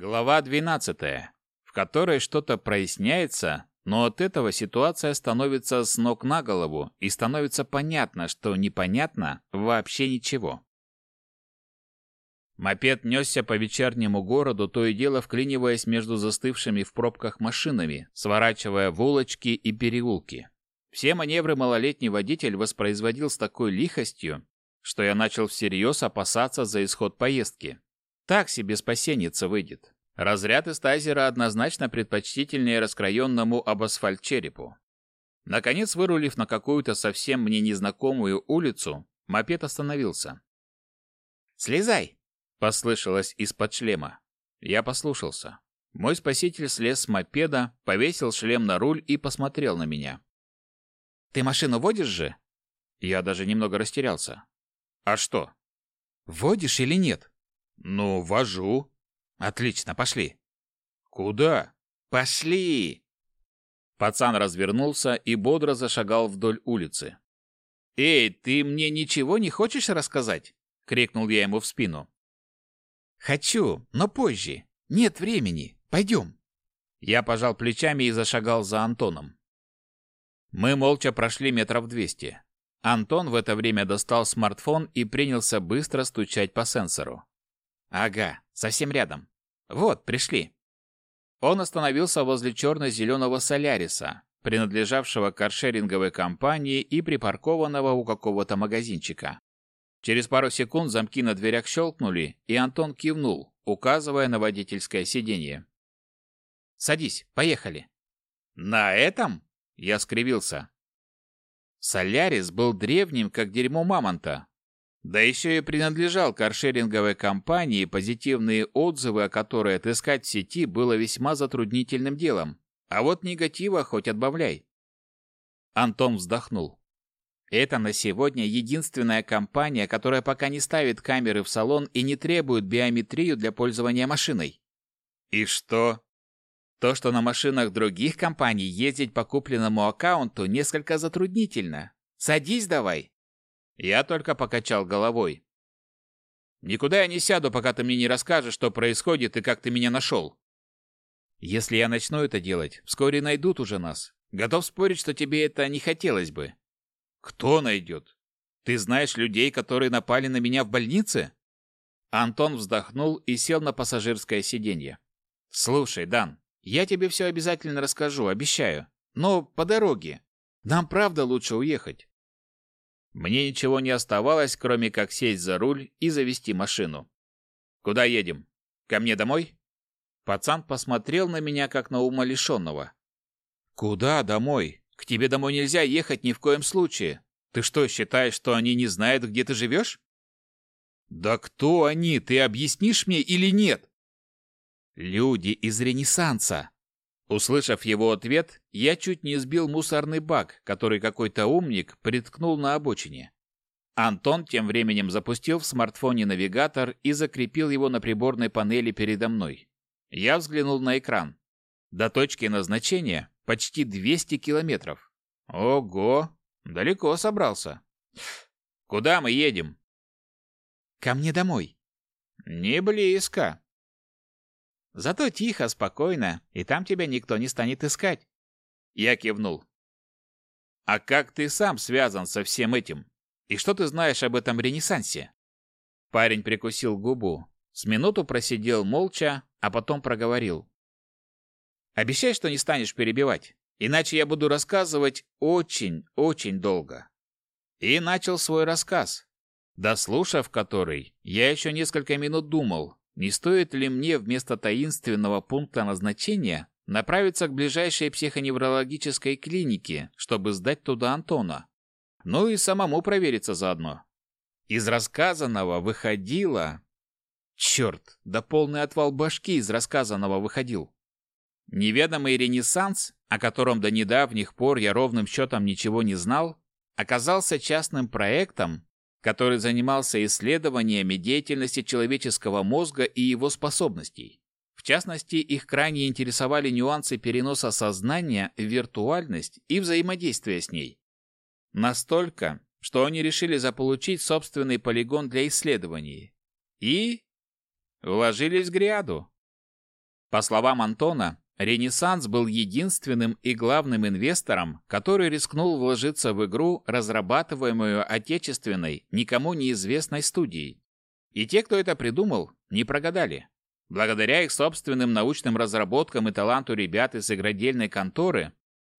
Глава 12, в которой что-то проясняется, но от этого ситуация становится с ног на голову и становится понятно, что непонятно вообще ничего. Мопед несся по вечернему городу, то и дело вклиниваясь между застывшими в пробках машинами, сворачивая в улочки и переулки. Все маневры малолетний водитель воспроизводил с такой лихостью, что я начал всерьез опасаться за исход поездки. Так себе спасенница выйдет. Разряд из тазера однозначно предпочтительнее раскроенному об асфальт черепу. Наконец, вырулив на какую-то совсем мне незнакомую улицу, мопед остановился. «Слезай!» — послышалось из-под шлема. Я послушался. Мой спаситель слез с мопеда, повесил шлем на руль и посмотрел на меня. «Ты машину водишь же?» Я даже немного растерялся. «А что?» «Водишь или нет?» «Ну, вожу». Отлично, пошли. Куда? Пошли. Пацан развернулся и бодро зашагал вдоль улицы. Эй, ты мне ничего не хочешь рассказать? крикнул я ему в спину. Хочу, но позже. Нет времени. Пойдем. Я пожал плечами и зашагал за Антоном. Мы молча прошли метров двести. Антон в это время достал смартфон и принялся быстро стучать по сенсору. Ага, совсем рядом. Вот, пришли. Он остановился возле черно-зеленого Соляриса, принадлежавшего каршеринговой компании и припаркованного у какого-то магазинчика. Через пару секунд замки на дверях щелкнули, и Антон кивнул, указывая на водительское сиденье. «Садись, поехали». «На этом?» — я скривился. Солярис был древним, как дерьмо мамонта, да еще и принадлежал каршеринговой компании, позитивные отзывы о которой отыскать в сети было весьма затруднительным делом. А вот негатива хоть отбавляй. Антон вздохнул. Это на сегодня единственная компания, которая пока не ставит камеры в салон и не требует биометрию для пользования машиной. И что? То, что на машинах других компаний ездить по купленному аккаунту несколько затруднительно. Садись давай. Я только покачал головой. Никуда я не сяду, пока ты мне не расскажешь, что происходит и как ты меня нашел. Если я начну это делать, вскоре найдут уже нас. Готов спорить, что тебе это не хотелось бы. Кто найдет? Ты знаешь людей, которые напали на меня в больнице? Антон вздохнул и сел на пассажирское сиденье. Слушай, Дан, я тебе все обязательно расскажу, обещаю. Но по дороге. Нам правда лучше уехать. Мне ничего не оставалось, кроме как сесть за руль и завести машину. «Куда едем? Ко мне домой?» Пацан посмотрел на меня, как на умалишенного. «Куда домой? К тебе домой нельзя ехать ни в коем случае. Ты что, считаешь, что они не знают, где ты живешь?» «Да кто они? Ты объяснишь мне или нет?» «Люди из Ренессанса. Услышав его ответ, я чуть не сбил мусорный бак, который какой-то умник приткнул на обочине. Антон тем временем запустил в смартфоне навигатор и закрепил его на приборной панели передо мной. Я взглянул на экран. До точки назначения почти 200 километров. Ого, далеко собрался. Куда мы едем? Ко мне домой. Не близко. Зато тихо, спокойно, и там тебя никто не станет искать. Я кивнул. А как ты сам связан со всем этим? И что ты знаешь об этом ренессансе? Парень прикусил губу, с минуту просидел молча, а потом проговорил. Обещай, что не станешь перебивать, иначе я буду рассказывать очень-очень долго. И начал свой рассказ, дослушав который, я еще несколько минут думал, не стоит ли мне вместо таинственного пункта назначения направиться к ближайшей психоневрологической клинике, чтобы сдать туда Антона? Ну и самому провериться заодно. Из рассказанного выходило... Черт, да полный отвал башки из рассказанного выходил. Неведомый ренессанс, о котором до недавних пор я ровным счетом ничего не знал, оказался частным проектом, который занимался исследованиями деятельности человеческого мозга и его способностей. В частности, их крайне интересовали нюансы переноса сознания в виртуальность и взаимодействия с ней. Настолько, что они решили заполучить собственный полигон для исследований. И вложились в гряду. По словам Антона, Ренессанс был единственным и главным инвестором, который рискнул вложиться в игру, разрабатываемую отечественной, никому неизвестной студией. И те, кто это придумал, не прогадали. Благодаря их собственным научным разработкам и таланту ребят из игродельной конторы,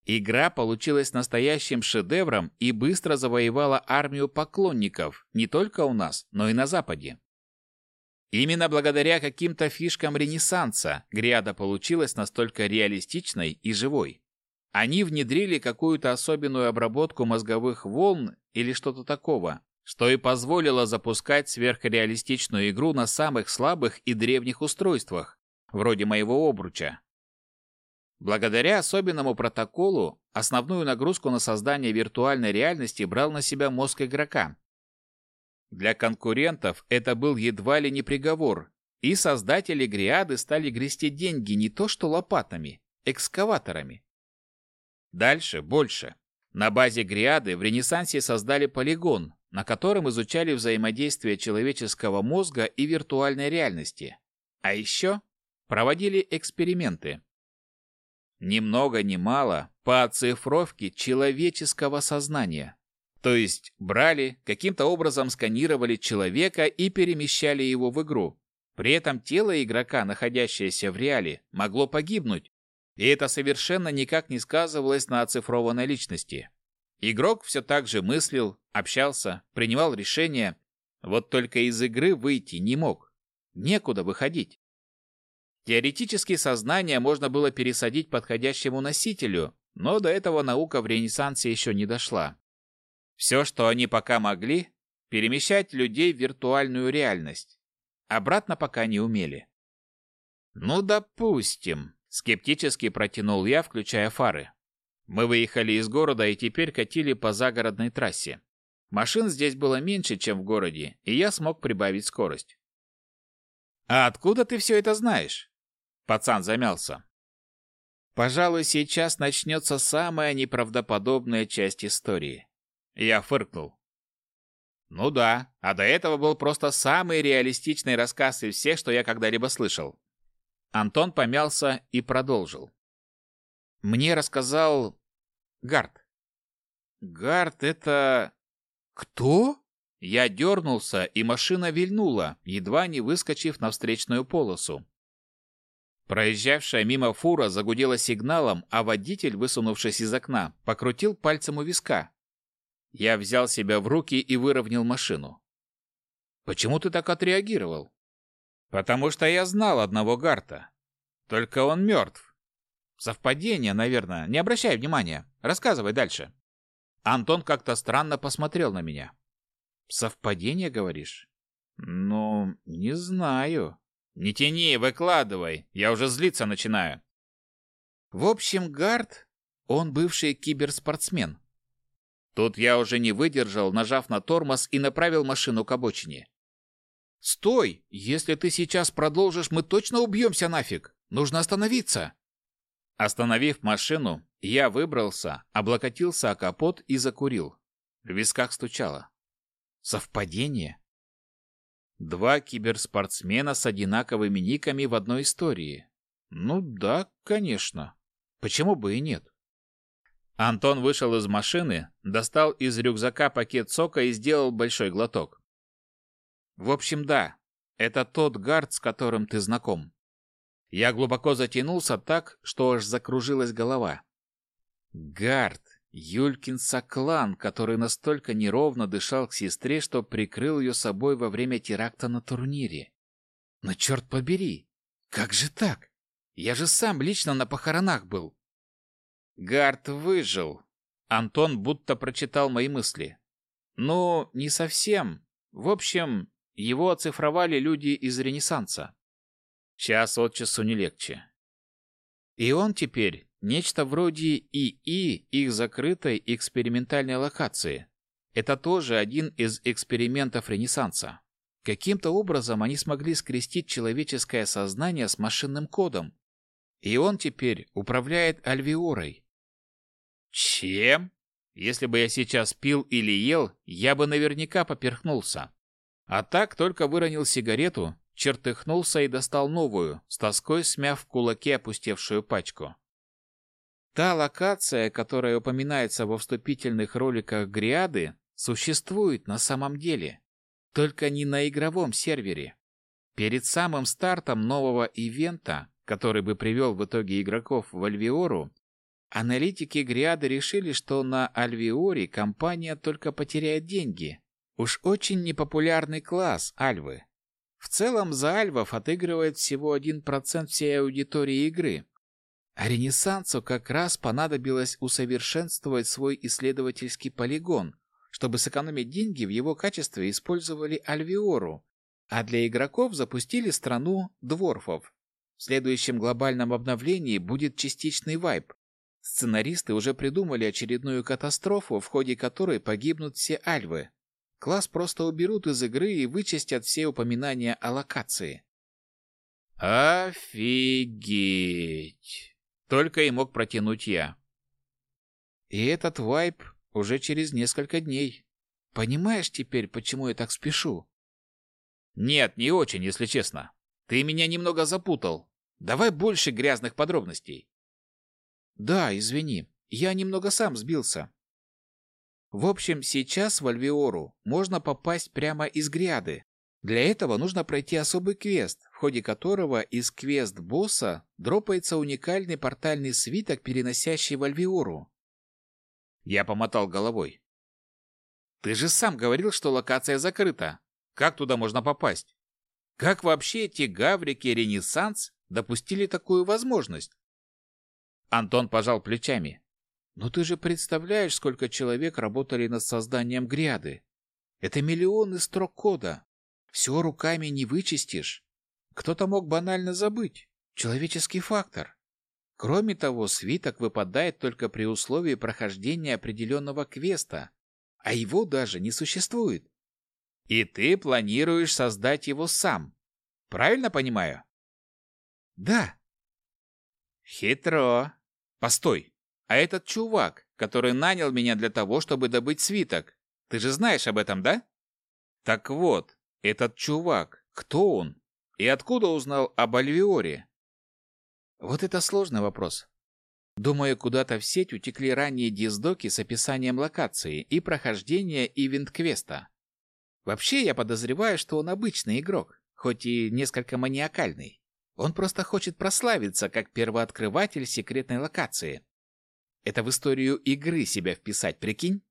игра получилась настоящим шедевром и быстро завоевала армию поклонников не только у нас, но и на Западе. Именно благодаря каким-то фишкам Ренессанса Гриада получилась настолько реалистичной и живой. Они внедрили какую-то особенную обработку мозговых волн или что-то такого, что и позволило запускать сверхреалистичную игру на самых слабых и древних устройствах, вроде моего обруча. Благодаря особенному протоколу, основную нагрузку на создание виртуальной реальности брал на себя мозг игрока, для конкурентов это был едва ли не приговор, и создатели Гриады стали грести деньги не то что лопатами, экскаваторами. Дальше больше. На базе Гриады в Ренессансе создали полигон, на котором изучали взаимодействие человеческого мозга и виртуальной реальности. А еще проводили эксперименты. Ни много мало по оцифровке человеческого сознания. То есть брали, каким-то образом сканировали человека и перемещали его в игру. При этом тело игрока, находящееся в реале, могло погибнуть, и это совершенно никак не сказывалось на оцифрованной личности. Игрок все так же мыслил, общался, принимал решения, вот только из игры выйти не мог. Некуда выходить. Теоретически сознание можно было пересадить подходящему носителю, но до этого наука в Ренессансе еще не дошла. Все, что они пока могли, перемещать людей в виртуальную реальность. Обратно пока не умели. Ну, допустим, скептически протянул я, включая фары. Мы выехали из города и теперь катили по загородной трассе. Машин здесь было меньше, чем в городе, и я смог прибавить скорость. «А откуда ты все это знаешь?» Пацан замялся. «Пожалуй, сейчас начнется самая неправдоподобная часть истории. Я фыркнул. Ну да, а до этого был просто самый реалистичный рассказ из всех, что я когда-либо слышал. Антон помялся и продолжил. Мне рассказал Гард. Гард это кто? Я дернулся, и машина вильнула, едва не выскочив на встречную полосу. Проезжавшая мимо фура загудела сигналом, а водитель, высунувшись из окна, покрутил пальцем у виска, я взял себя в руки и выровнял машину. Почему ты так отреагировал? Потому что я знал одного Гарта. Только он мертв. Совпадение, наверное. Не обращай внимания. Рассказывай дальше. Антон как-то странно посмотрел на меня. Совпадение, говоришь? Ну, не знаю. Не тяни, выкладывай. Я уже злиться начинаю. В общем, Гарт, он бывший киберспортсмен. Тут я уже не выдержал, нажав на тормоз и направил машину к обочине. «Стой! Если ты сейчас продолжишь, мы точно убьемся нафиг! Нужно остановиться!» Остановив машину, я выбрался, облокотился о капот и закурил. В висках стучало. Совпадение? Два киберспортсмена с одинаковыми никами в одной истории. Ну да, конечно. Почему бы и нет? Антон вышел из машины, достал из рюкзака пакет сока и сделал большой глоток. В общем, да, это тот гард, с которым ты знаком. Я глубоко затянулся так, что аж закружилась голова. Гард, Юлькин соклан, который настолько неровно дышал к сестре, что прикрыл ее собой во время теракта на турнире. Но черт побери, как же так? Я же сам лично на похоронах был. Гард выжил. Антон будто прочитал мои мысли. Ну, не совсем. В общем, его оцифровали люди из Ренессанса. Час от часу не легче. И он теперь нечто вроде ИИ их закрытой экспериментальной локации. Это тоже один из экспериментов Ренессанса. Каким-то образом они смогли скрестить человеческое сознание с машинным кодом. И он теперь управляет Альвиорой, чем? Если бы я сейчас пил или ел, я бы наверняка поперхнулся. А так только выронил сигарету, чертыхнулся и достал новую, с тоской смяв в кулаке опустевшую пачку. Та локация, которая упоминается во вступительных роликах Гриады, существует на самом деле, только не на игровом сервере. Перед самым стартом нового ивента, который бы привел в итоге игроков в Альвиору, аналитики Гриады решили, что на Альвиоре компания только потеряет деньги. Уж очень непопулярный класс Альвы. В целом за Альвов отыгрывает всего 1% всей аудитории игры, а Ренессансу как раз понадобилось усовершенствовать свой исследовательский полигон, чтобы сэкономить деньги в его качестве использовали Альвиору, а для игроков запустили страну дворфов. В следующем глобальном обновлении будет частичный вайп. Сценаристы уже придумали очередную катастрофу, в ходе которой погибнут все альвы. Класс просто уберут из игры и вычистят все упоминания о локации. Офигеть! Только и мог протянуть я. И этот вайп уже через несколько дней. Понимаешь теперь, почему я так спешу? Нет, не очень, если честно. Ты меня немного запутал. Давай больше грязных подробностей. Да, извини. Я немного сам сбился. В общем, сейчас в Альвиору можно попасть прямо из Гряды. Для этого нужно пройти особый квест, в ходе которого из квест-босса дропается уникальный портальный свиток, переносящий в Альвиору. Я помотал головой. Ты же сам говорил, что локация закрыта. Как туда можно попасть? Как вообще эти гаврики Ренессанс допустили такую возможность? Антон пожал плечами. Но ты же представляешь, сколько человек работали над созданием гряды. Это миллионы строк кода. Все руками не вычистишь. Кто-то мог банально забыть. Человеческий фактор. Кроме того, свиток выпадает только при условии прохождения определенного квеста, а его даже не существует. И ты планируешь создать его сам. Правильно понимаю? Да. Хитро. Постой. А этот чувак, который нанял меня для того, чтобы добыть свиток, ты же знаешь об этом, да? Так вот, этот чувак, кто он? И откуда узнал об Альвиоре? Вот это сложный вопрос. Думаю, куда-то в сеть утекли ранние диздоки с описанием локации и прохождения ивент-квеста. Вообще, я подозреваю, что он обычный игрок, хоть и несколько маниакальный. Он просто хочет прославиться как первооткрыватель секретной локации. Это в историю игры себя вписать, прикинь?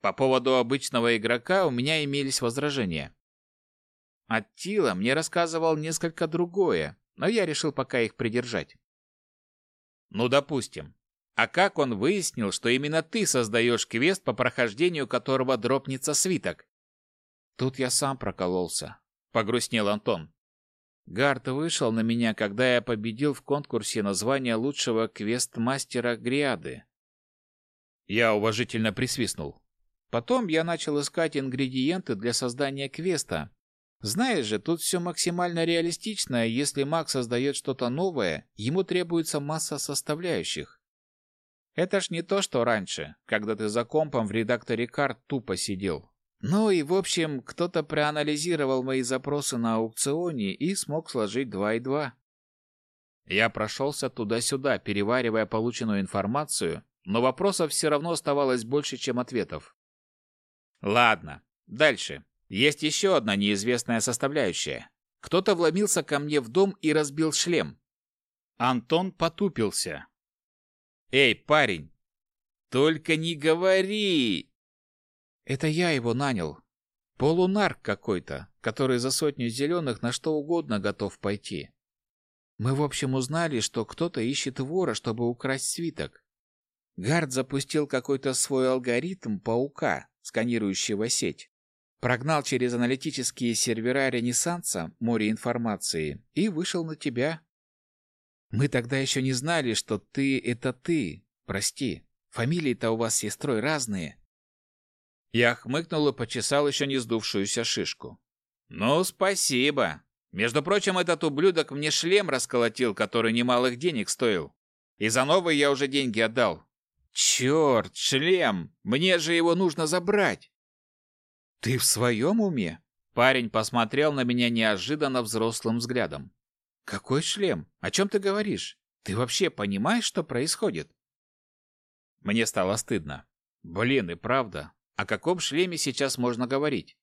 По поводу обычного игрока у меня имелись возражения. Аттила мне рассказывал несколько другое, но я решил пока их придержать. Ну, допустим. А как он выяснил, что именно ты создаешь квест, по прохождению которого дропнется свиток? Тут я сам прокололся, погрустнел Антон. Гард вышел на меня, когда я победил в конкурсе на звание лучшего квест-мастера Гриады. Я уважительно присвистнул. Потом я начал искать ингредиенты для создания квеста, знаешь же, тут все максимально реалистично, если маг создает что-то новое, ему требуется масса составляющих. Это ж не то, что раньше, когда ты за компом в редакторе карт тупо сидел. Ну и, в общем, кто-то проанализировал мои запросы на аукционе и смог сложить два и два. Я прошелся туда-сюда, переваривая полученную информацию, но вопросов все равно оставалось больше, чем ответов. Ладно, дальше. Есть еще одна неизвестная составляющая. Кто-то вломился ко мне в дом и разбил шлем. Антон потупился. «Эй, парень, только не говори!» «Это я его нанял. Полунарк какой-то, который за сотню зеленых на что угодно готов пойти. Мы, в общем, узнали, что кто-то ищет вора, чтобы украсть свиток. Гард запустил какой-то свой алгоритм паука, сканирующего сеть. Прогнал через аналитические сервера Ренессанса море информации и вышел на тебя. Мы тогда еще не знали, что ты — это ты. Прости, фамилии-то у вас с сестрой разные. Я хмыкнул и почесал еще не сдувшуюся шишку. Ну, спасибо. Между прочим, этот ублюдок мне шлем расколотил, который немалых денег стоил. И за новый я уже деньги отдал. Черт, шлем! Мне же его нужно забрать. «Ты в своем уме?» Парень посмотрел на меня неожиданно взрослым взглядом. «Какой шлем? О чем ты говоришь? Ты вообще понимаешь, что происходит?» Мне стало стыдно. Блин, и правда. О каком шлеме сейчас можно говорить?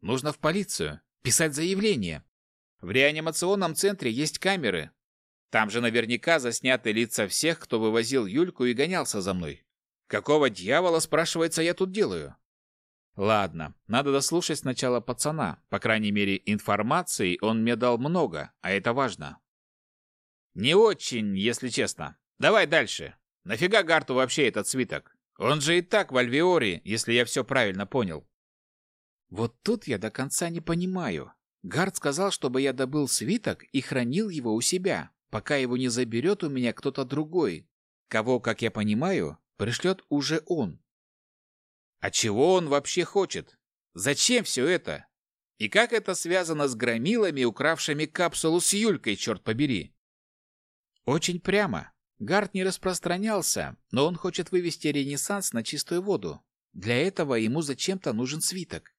Нужно в полицию. Писать заявление. В реанимационном центре есть камеры. Там же наверняка засняты лица всех, кто вывозил Юльку и гонялся за мной. Какого дьявола, спрашивается, я тут делаю? Ладно, надо дослушать сначала пацана. По крайней мере, информации он мне дал много, а это важно. Не очень, если честно. Давай дальше. Нафига Гарту вообще этот свиток? Он же и так в Альвеоре, если я все правильно понял. Вот тут я до конца не понимаю. Гард сказал, чтобы я добыл свиток и хранил его у себя, пока его не заберет у меня кто-то другой, кого, как я понимаю, пришлет уже он. А чего он вообще хочет? Зачем все это? И как это связано с громилами, укравшими капсулу с Юлькой, черт побери? Очень прямо. Гард не распространялся, но он хочет вывести Ренессанс на чистую воду. Для этого ему зачем-то нужен свиток.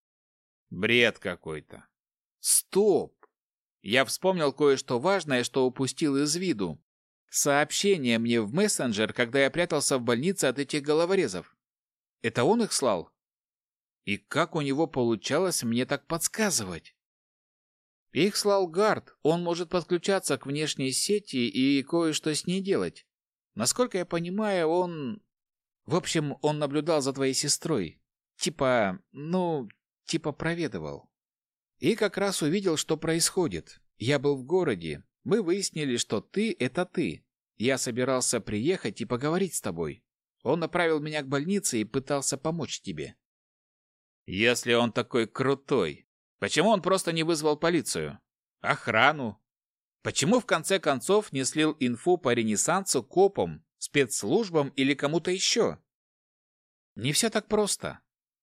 Бред какой-то. Стоп! Я вспомнил кое-что важное, что упустил из виду. Сообщение мне в мессенджер, когда я прятался в больнице от этих головорезов. Это он их слал? И как у него получалось мне так подсказывать? Их слал Гард. Он может подключаться к внешней сети и кое-что с ней делать. Насколько я понимаю, он... В общем, он наблюдал за твоей сестрой. Типа, ну, типа проведывал. И как раз увидел, что происходит. Я был в городе. Мы выяснили, что ты — это ты. Я собирался приехать и поговорить с тобой. Он направил меня к больнице и пытался помочь тебе. Если он такой крутой, почему он просто не вызвал полицию? Охрану? Почему в конце концов не слил инфу по Ренессансу копам, спецслужбам или кому-то еще? Не все так просто.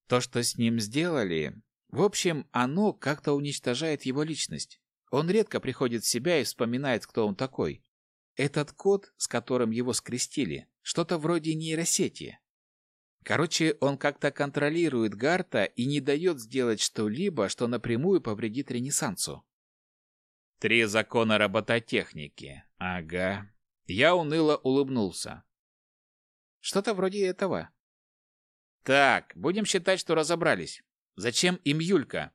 То, что с ним сделали... В общем, оно как-то уничтожает его личность. Он редко приходит в себя и вспоминает, кто он такой. Этот код, с которым его скрестили, что-то вроде нейросети. Короче, он как-то контролирует Гарта и не дает сделать что-либо, что напрямую повредит Ренессансу. Три закона робототехники. Ага. Я уныло улыбнулся. Что-то вроде этого. Так, будем считать, что разобрались. Зачем им Юлька?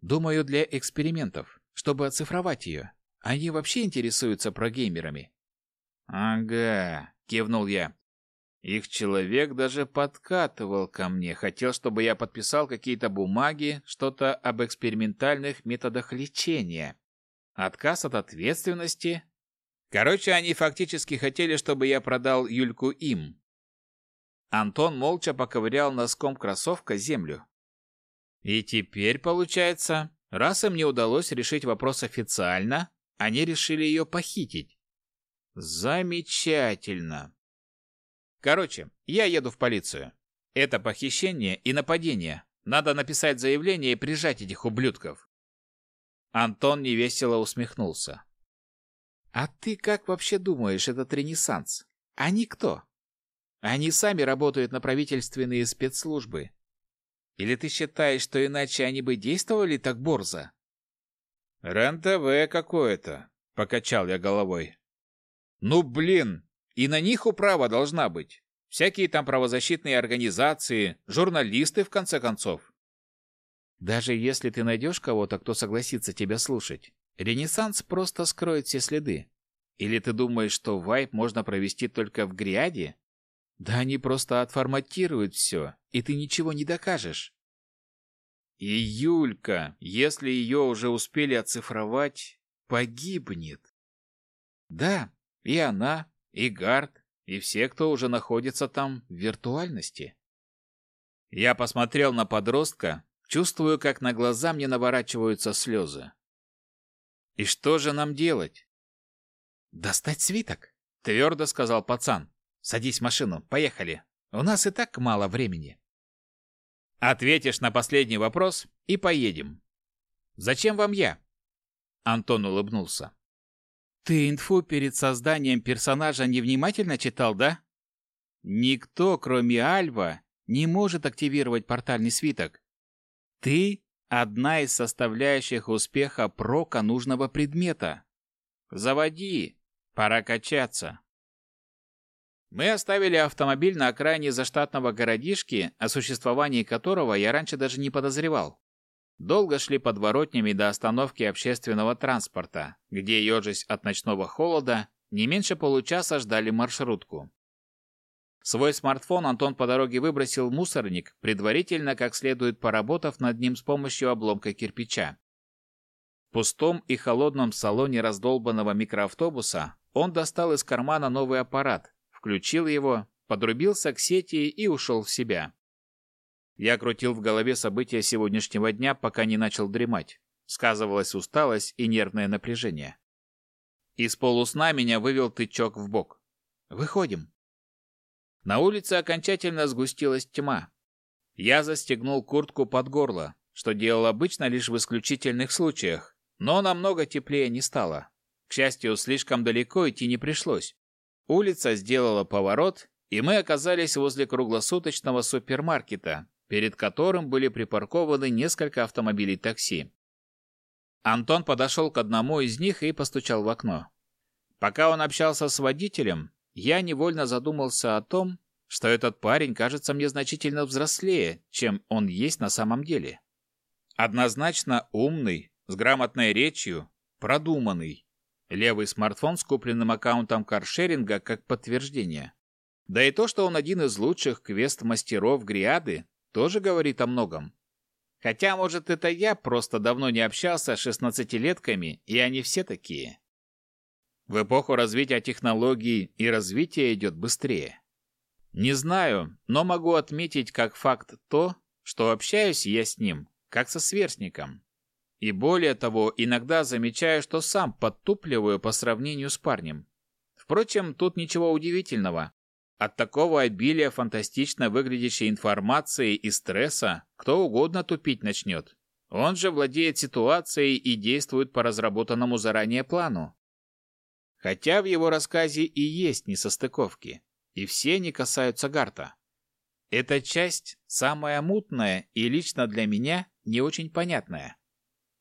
Думаю, для экспериментов, чтобы оцифровать ее. Они вообще интересуются про геймерами. Ага, кивнул я. Их человек даже подкатывал ко мне, хотел, чтобы я подписал какие-то бумаги, что-то об экспериментальных методах лечения. Отказ от ответственности. Короче, они фактически хотели, чтобы я продал Юльку им, Антон молча поковырял носком кроссовка землю. И теперь, получается, раз им не удалось решить вопрос официально, они решили ее похитить. Замечательно. Короче, я еду в полицию. Это похищение и нападение. Надо написать заявление и прижать этих ублюдков. Антон невесело усмехнулся. А ты как вообще думаешь, этот ренессанс? Они кто? Они сами работают на правительственные спецслужбы. Или ты считаешь, что иначе они бы действовали так борзо? РЕН-ТВ какое-то, покачал я головой. Ну, блин, и на них управа должна быть. Всякие там правозащитные организации, журналисты, в конце концов. Даже если ты найдешь кого-то, кто согласится тебя слушать, Ренессанс просто скроет все следы. Или ты думаешь, что вайп можно провести только в Гриаде? Да они просто отформатируют все, и ты ничего не докажешь. И Юлька, если ее уже успели оцифровать, погибнет. Да, и она, и Гард, и все, кто уже находится там в виртуальности. Я посмотрел на подростка, чувствую, как на глаза мне наворачиваются слезы. И что же нам делать? Достать свиток, твердо сказал пацан. Садись в машину, поехали. У нас и так мало времени. Ответишь на последний вопрос и поедем. Зачем вам я? Антон улыбнулся. Ты инфу перед созданием персонажа невнимательно читал, да? Никто, кроме Альва, не может активировать портальный свиток. Ты Одна из составляющих успеха прока нужного предмета. Заводи. Пора качаться. Мы оставили автомобиль на окраине заштатного городишки, о существовании которого я раньше даже не подозревал. Долго шли подворотнями до остановки общественного транспорта, где, ежась от ночного холода, не меньше получаса ждали маршрутку. Свой смартфон Антон по дороге выбросил в мусорник, предварительно как следует поработав над ним с помощью обломка кирпича. В пустом и холодном салоне раздолбанного микроавтобуса он достал из кармана новый аппарат, включил его, подрубился к сети и ушел в себя. Я крутил в голове события сегодняшнего дня, пока не начал дремать. Сказывалась усталость и нервное напряжение. Из полусна меня вывел тычок в бок. «Выходим». На улице окончательно сгустилась тьма. Я застегнул куртку под горло, что делал обычно лишь в исключительных случаях, но намного теплее не стало. К счастью, слишком далеко идти не пришлось. Улица сделала поворот, и мы оказались возле круглосуточного супермаркета, перед которым были припаркованы несколько автомобилей такси. Антон подошел к одному из них и постучал в окно. Пока он общался с водителем, я невольно задумался о том, что этот парень кажется мне значительно взрослее, чем он есть на самом деле. Однозначно умный, с грамотной речью, продуманный. Левый смартфон с купленным аккаунтом каршеринга как подтверждение. Да и то, что он один из лучших квест-мастеров Гриады, тоже говорит о многом. Хотя, может, это я просто давно не общался с шестнадцатилетками, и они все такие. В эпоху развития технологий и развитие идет быстрее. Не знаю, но могу отметить как факт то, что общаюсь я с ним, как со сверстником. И более того, иногда замечаю, что сам подтупливаю по сравнению с парнем. Впрочем, тут ничего удивительного. От такого обилия фантастично выглядящей информации и стресса кто угодно тупить начнет. Он же владеет ситуацией и действует по разработанному заранее плану. Хотя в его рассказе и есть несостыковки, и все не касаются Гарта. Эта часть самая мутная и лично для меня не очень понятная.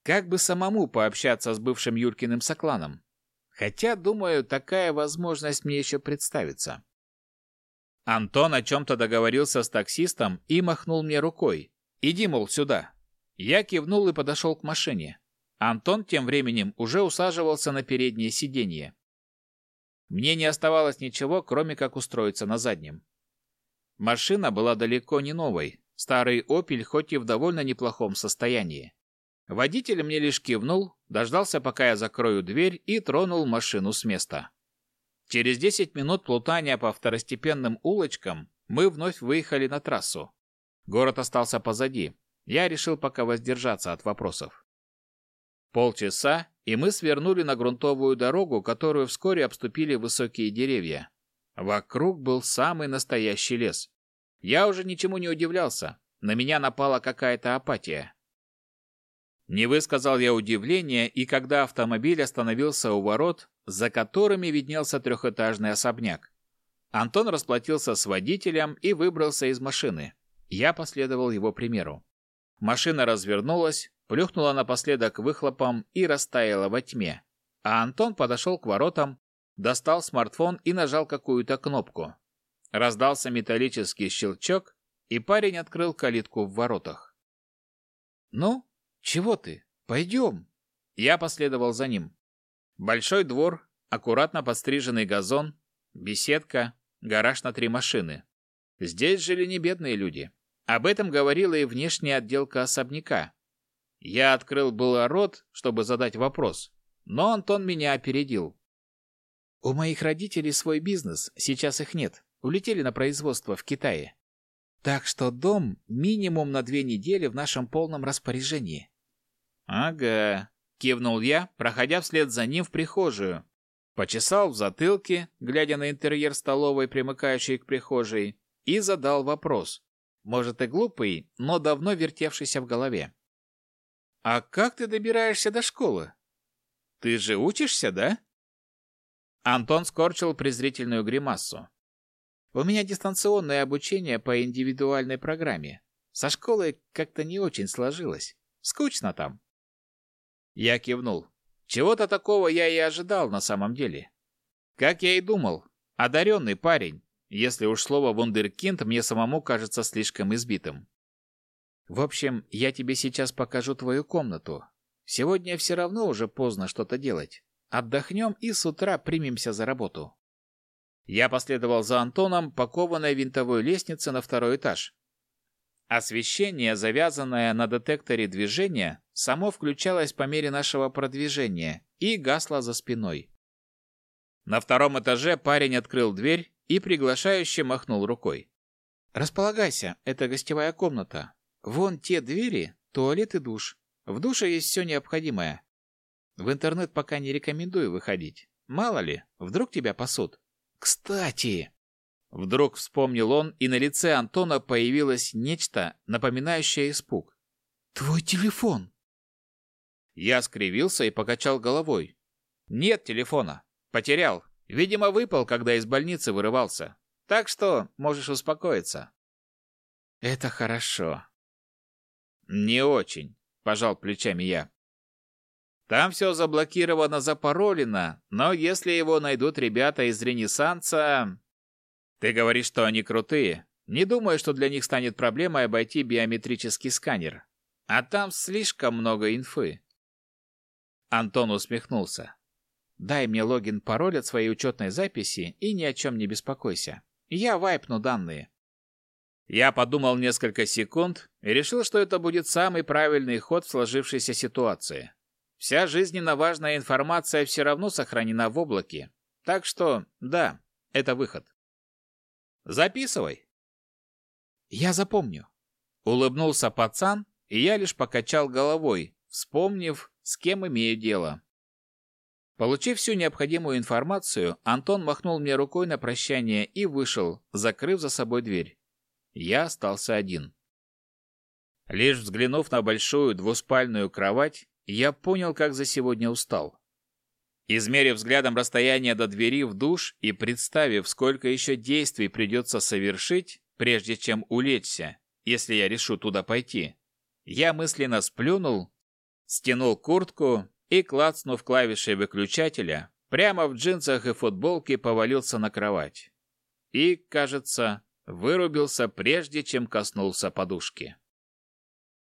Как бы самому пообщаться с бывшим Юркиным сокланом? Хотя, думаю, такая возможность мне еще представится. Антон о чем-то договорился с таксистом и махнул мне рукой. «Иди, мол, сюда». Я кивнул и подошел к машине. Антон тем временем уже усаживался на переднее сиденье. Мне не оставалось ничего, кроме как устроиться на заднем. Машина была далеко не новой. Старый «Опель» хоть и в довольно неплохом состоянии. Водитель мне лишь кивнул, дождался, пока я закрою дверь, и тронул машину с места. Через 10 минут плутания по второстепенным улочкам мы вновь выехали на трассу. Город остался позади. Я решил пока воздержаться от вопросов. Полчаса, и мы свернули на грунтовую дорогу, которую вскоре обступили высокие деревья. Вокруг был самый настоящий лес. Я уже ничему не удивлялся. На меня напала какая-то апатия. Не высказал я удивления, и когда автомобиль остановился у ворот, за которыми виднелся трехэтажный особняк. Антон расплатился с водителем и выбрался из машины. Я последовал его примеру. Машина развернулась, плюхнула напоследок выхлопом и растаяла во тьме. А Антон подошел к воротам, достал смартфон и нажал какую-то кнопку. Раздался металлический щелчок, и парень открыл калитку в воротах. «Ну, «Чего ты? Пойдем!» Я последовал за ним. Большой двор, аккуратно подстриженный газон, беседка, гараж на три машины. Здесь жили не бедные люди. Об этом говорила и внешняя отделка особняка. Я открыл было рот, чтобы задать вопрос, но Антон меня опередил. «У моих родителей свой бизнес, сейчас их нет. Улетели на производство в Китае. Так что дом минимум на две недели в нашем полном распоряжении. «Ага», — кивнул я, проходя вслед за ним в прихожую. Почесал в затылке, глядя на интерьер столовой, примыкающей к прихожей, и задал вопрос. Может и глупый, но давно вертевшийся в голове. «А как ты добираешься до школы? Ты же учишься, да?» Антон скорчил презрительную гримасу. «У меня дистанционное обучение по индивидуальной программе. Со школой как-то не очень сложилось. Скучно там. Я кивнул. Чего-то такого я и ожидал на самом деле. Как я и думал, одаренный парень, если уж слово «вундеркинд» мне самому кажется слишком избитым. В общем, я тебе сейчас покажу твою комнату. Сегодня все равно уже поздно что-то делать. Отдохнем и с утра примемся за работу. Я последовал за Антоном по кованой винтовой лестнице на второй этаж. Освещение, завязанное на детекторе движения, само включалось по мере нашего продвижения и гасло за спиной. На втором этаже парень открыл дверь и приглашающе махнул рукой. «Располагайся, это гостевая комната. Вон те двери, туалет и душ. В душе есть все необходимое. В интернет пока не рекомендую выходить. Мало ли, вдруг тебя пасут. Кстати, вдруг вспомнил он, и на лице Антона появилось нечто, напоминающее испуг. Твой телефон. Я скривился и покачал головой. Нет телефона. Потерял. Видимо, выпал, когда из больницы вырывался. Так что можешь успокоиться. Это хорошо. Не очень, пожал плечами я. Там все заблокировано, запаролено, но если его найдут ребята из Ренессанса... Ты говоришь, что они крутые. Не думаю, что для них станет проблемой обойти биометрический сканер. А там слишком много инфы. Антон усмехнулся. Дай мне логин-пароль от своей учетной записи и ни о чем не беспокойся. Я вайпну данные. Я подумал несколько секунд и решил, что это будет самый правильный ход в сложившейся ситуации. Вся жизненно важная информация все равно сохранена в облаке. Так что, да, это выход. Записывай. Я запомню. Улыбнулся пацан, и я лишь покачал головой, вспомнив, с кем имею дело. Получив всю необходимую информацию, Антон махнул мне рукой на прощание и вышел, закрыв за собой дверь. Я остался один. Лишь взглянув на большую двуспальную кровать, я понял, как за сегодня устал. Измерив взглядом расстояние до двери в душ и представив, сколько еще действий придется совершить, прежде чем улечься, если я решу туда пойти, я мысленно сплюнул, стянул куртку и, клацнув клавишей выключателя, прямо в джинсах и футболке повалился на кровать. И, кажется, вырубился прежде, чем коснулся подушки.